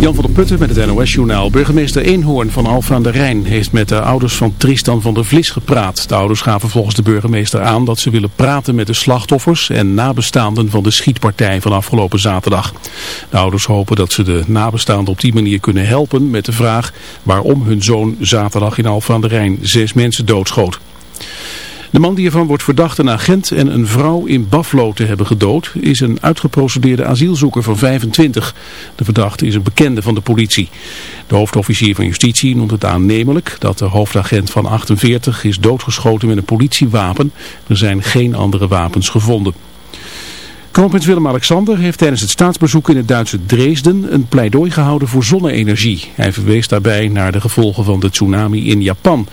Jan van der Putten met het NOS-journaal. Burgemeester Eenhoorn van Alphen aan de Rijn heeft met de ouders van Tristan van der Vlis gepraat. De ouders gaven volgens de burgemeester aan dat ze willen praten met de slachtoffers en nabestaanden van de schietpartij van afgelopen zaterdag. De ouders hopen dat ze de nabestaanden op die manier kunnen helpen met de vraag waarom hun zoon zaterdag in Alphen aan de Rijn zes mensen doodschoot. De man die ervan wordt verdacht een agent en een vrouw in Buffalo te hebben gedood is een uitgeprocedeerde asielzoeker van 25. De verdachte is een bekende van de politie. De hoofdofficier van justitie noemt het aannemelijk dat de hoofdagent van 48 is doodgeschoten met een politiewapen. Er zijn geen andere wapens gevonden. Kroonprins Willem-Alexander heeft tijdens het staatsbezoek in het Duitse Dresden een pleidooi gehouden voor zonne-energie. Hij verwees daarbij naar de gevolgen van de tsunami in Japan.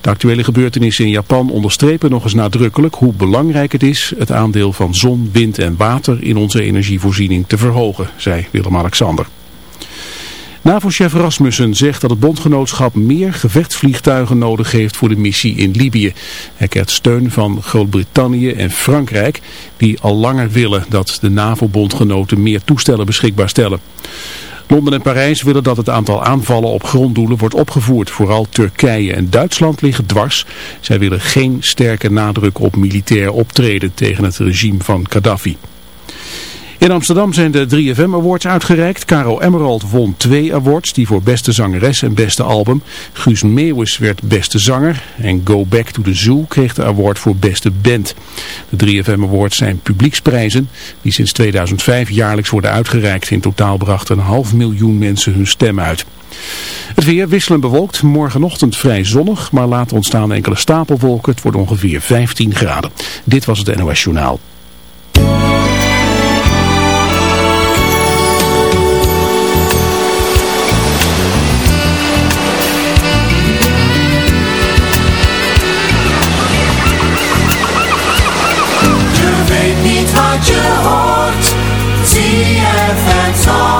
De actuele gebeurtenissen in Japan onderstrepen nog eens nadrukkelijk hoe belangrijk het is het aandeel van zon, wind en water in onze energievoorziening te verhogen, zei Willem-Alexander. NAVO-chef Rasmussen zegt dat het bondgenootschap meer gevechtsvliegtuigen nodig heeft voor de missie in Libië. Hij krijgt steun van Groot-Brittannië en Frankrijk die al langer willen dat de NAVO-bondgenoten meer toestellen beschikbaar stellen. Londen en Parijs willen dat het aantal aanvallen op gronddoelen wordt opgevoerd. Vooral Turkije en Duitsland liggen dwars. Zij willen geen sterke nadruk op militair optreden tegen het regime van Gaddafi. In Amsterdam zijn de 3FM Awards uitgereikt. Caro Emerald won twee awards, die voor beste zangeres en beste album. Guus Meeuwis werd beste zanger. En Go Back to the Zoo kreeg de award voor beste band. De 3FM Awards zijn publieksprijzen die sinds 2005 jaarlijks worden uitgereikt. In totaal brachten een half miljoen mensen hun stem uit. Het weer wisselend bewolkt, morgenochtend vrij zonnig, maar later ontstaan enkele stapelwolken. Het wordt ongeveer 15 graden. Dit was het NOS Journaal. Sobriety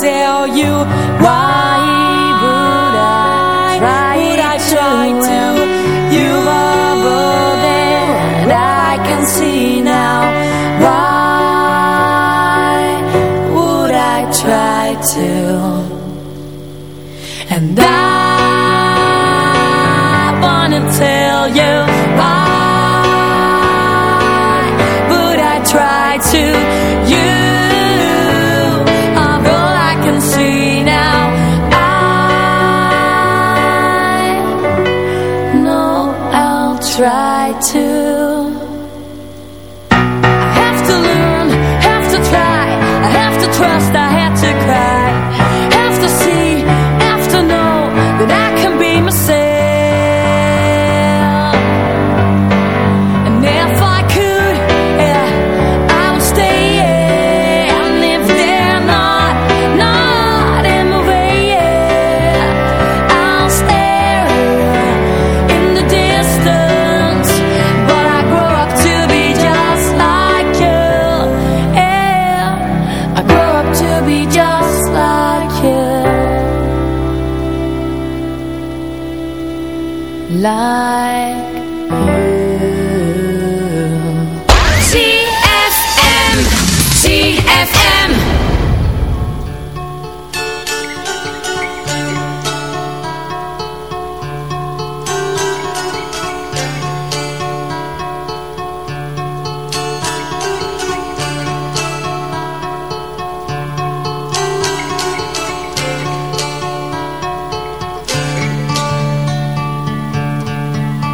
tell you why would I try, would I try to. You're over there and I can see now Why would I try to And I wanna tell you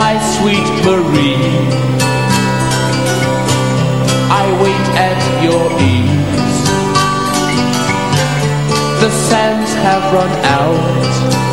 my sweet Marie. I wait at your ease. The sands have run out.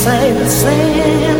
say the same.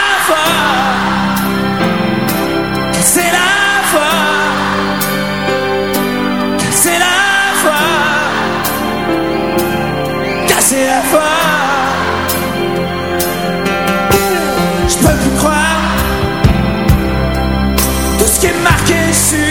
c'est la foi, c'est la foi, c'est la foi, casser la foi. Je peux plus croire tout ce qui est marqué sur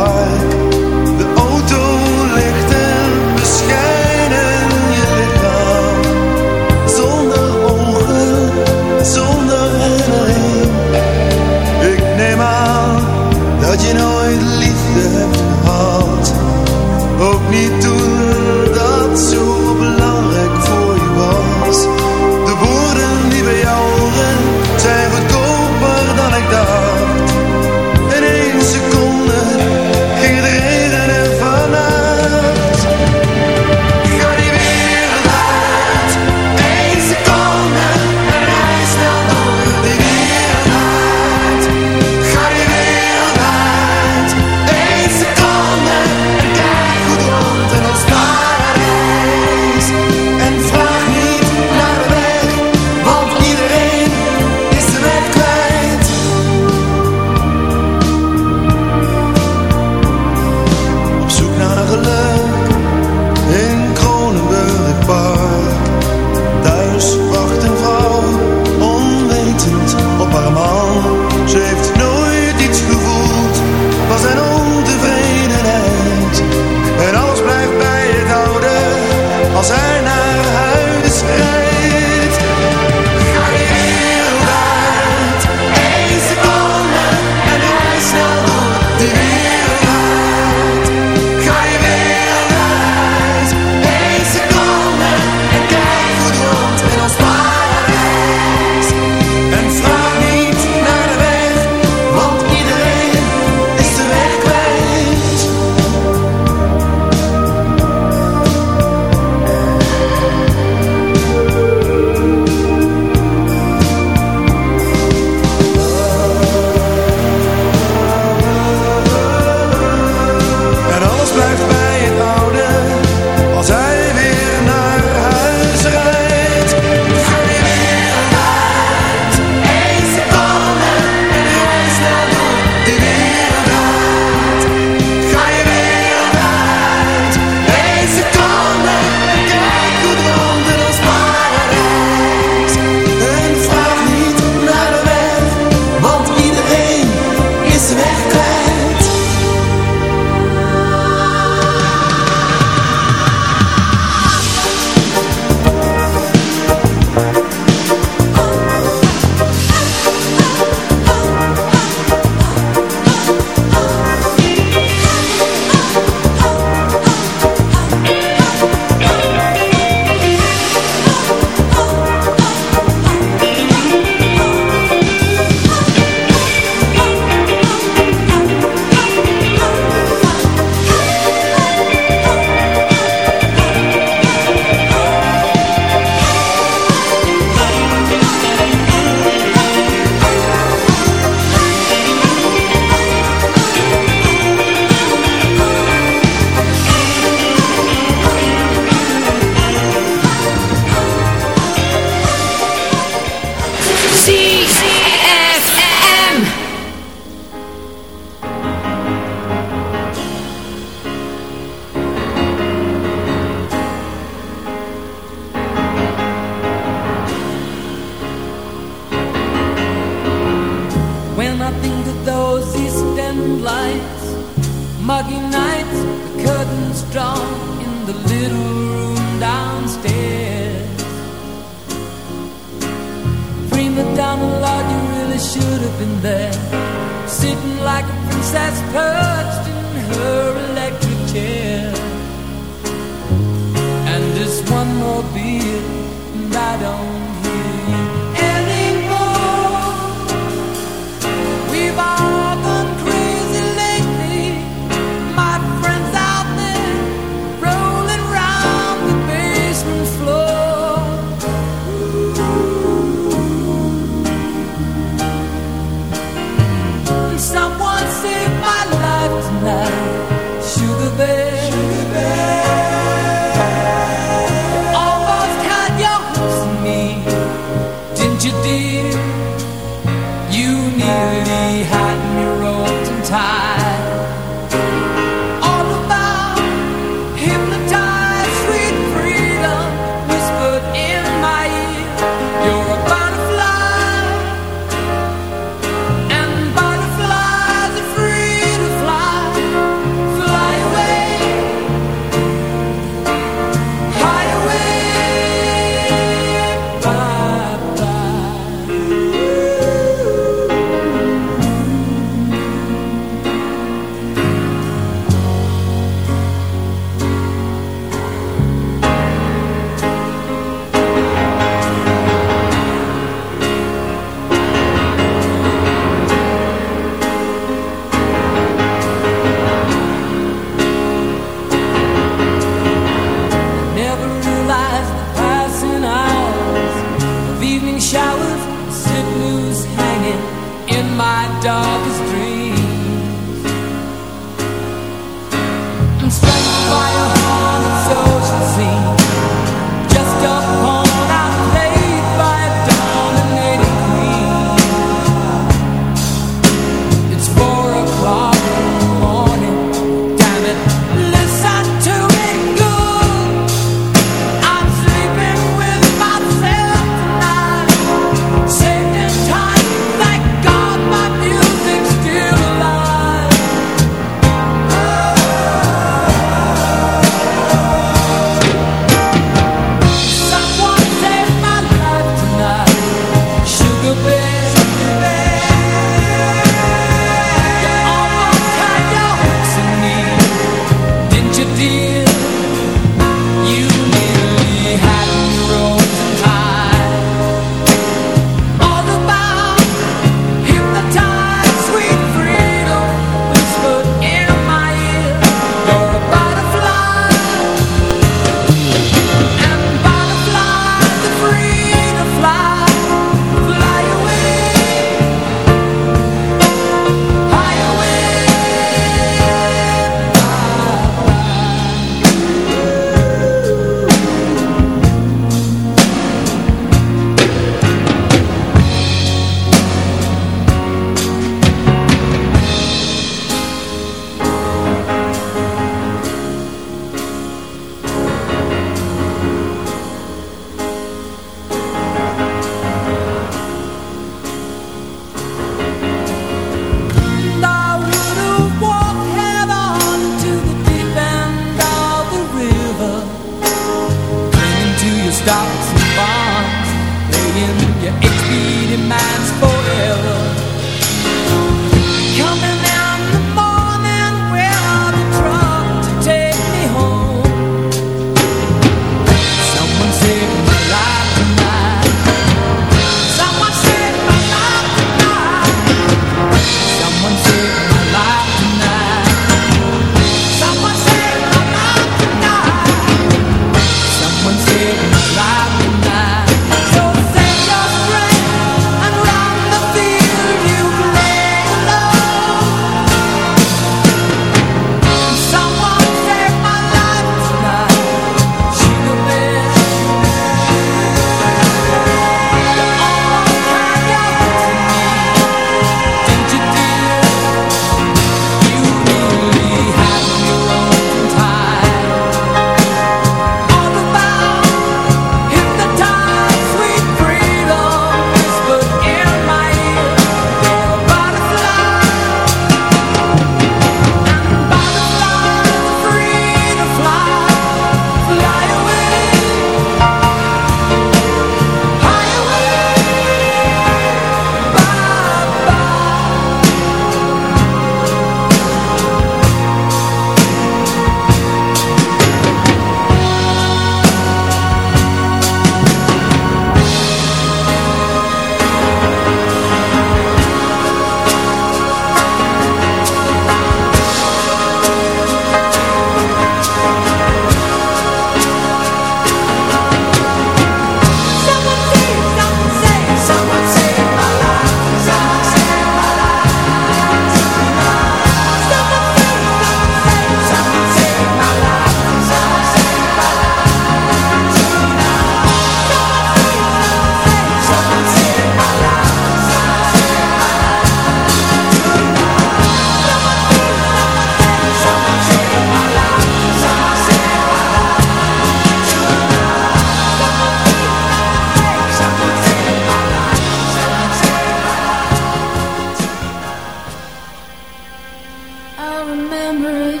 I remember it.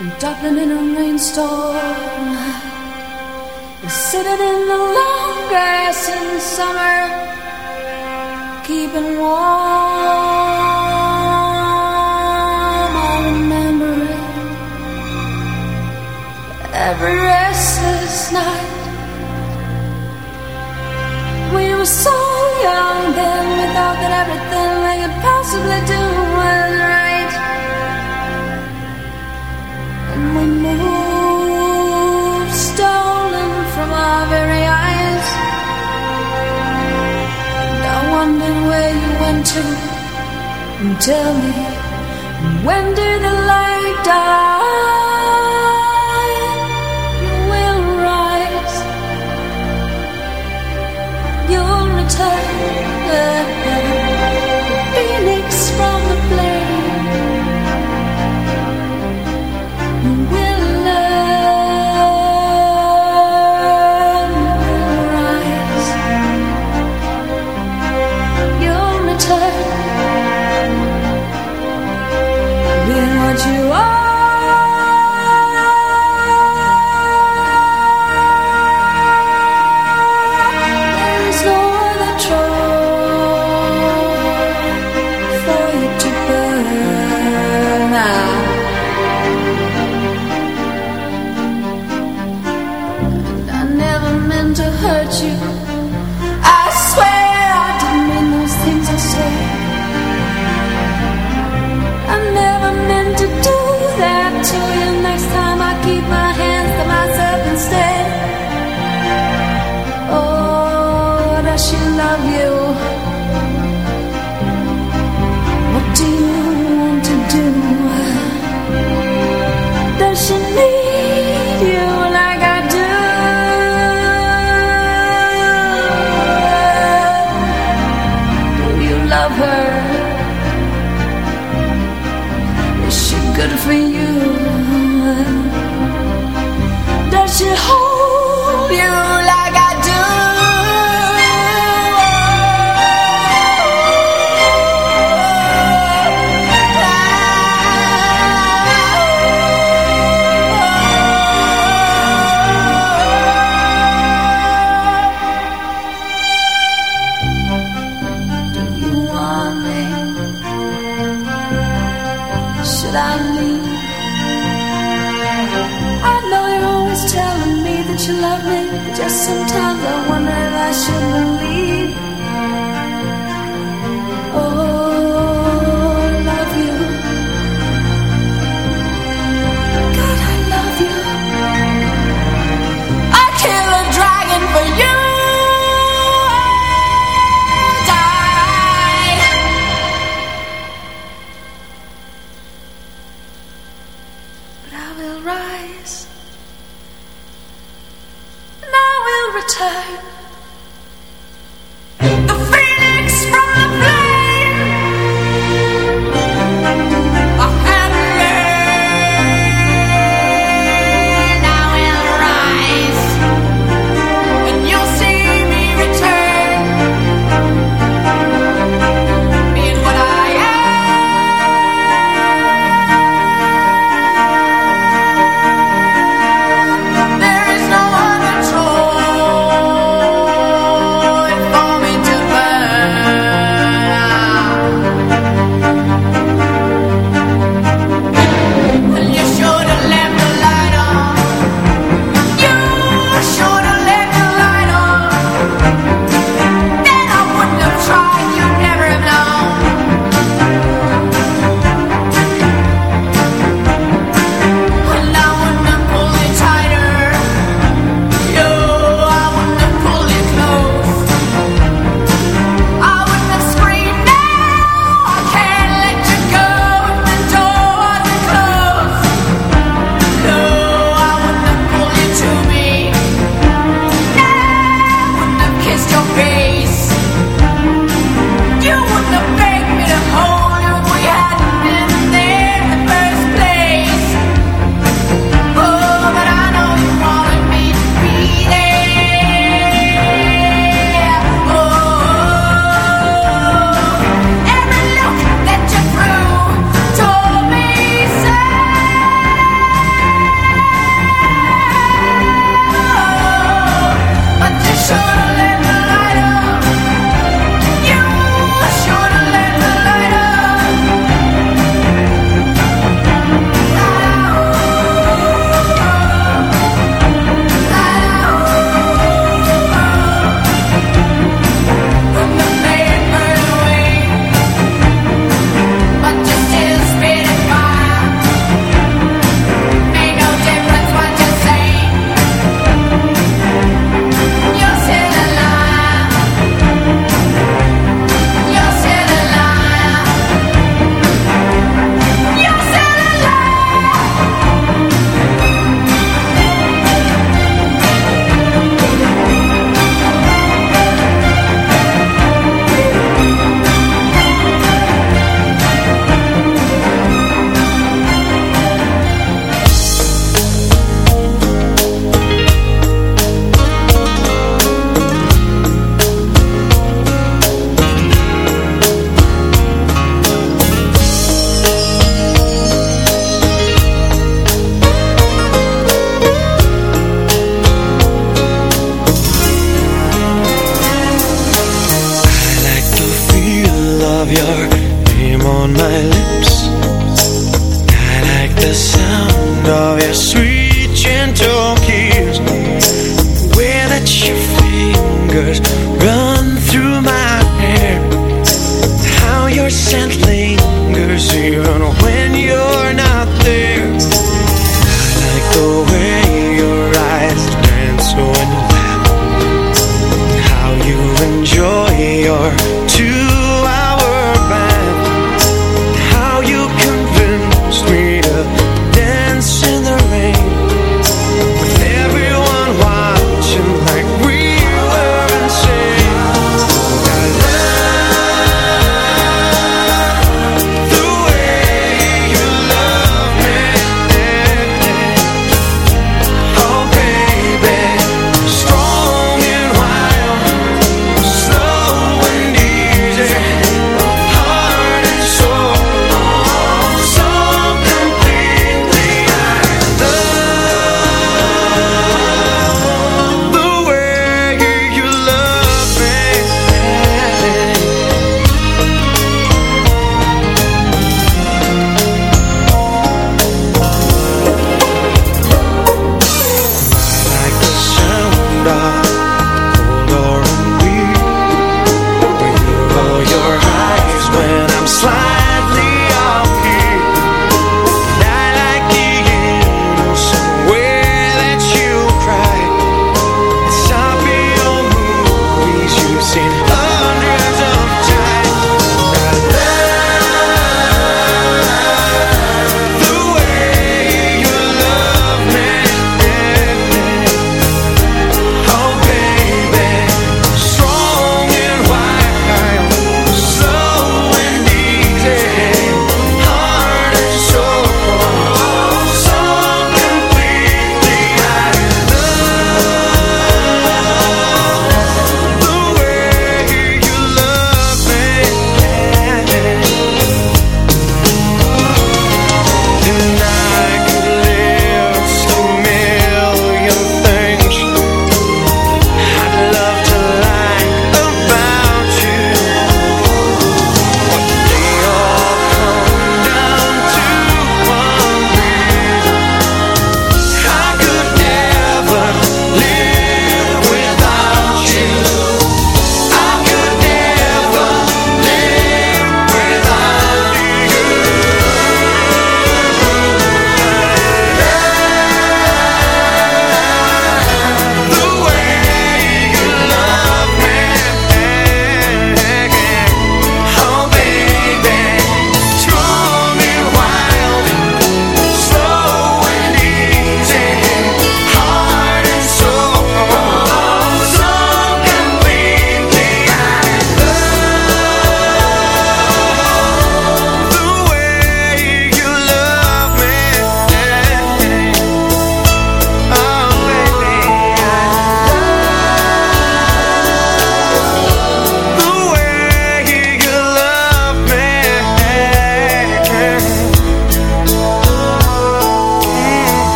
I'm Dublin in a rainstorm. Sitting in the long grass in the summer, keeping warm. I remember it. Every restless night. We were so young then, we thought that everything possibly doing right? And we move, stolen from our very eyes. And I wonder where you went to. And tell me, when did the light die?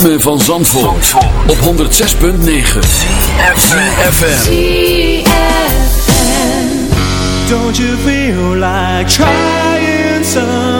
ritme van Zandvoort, op 106.9 CFFM Don't you feel like trying some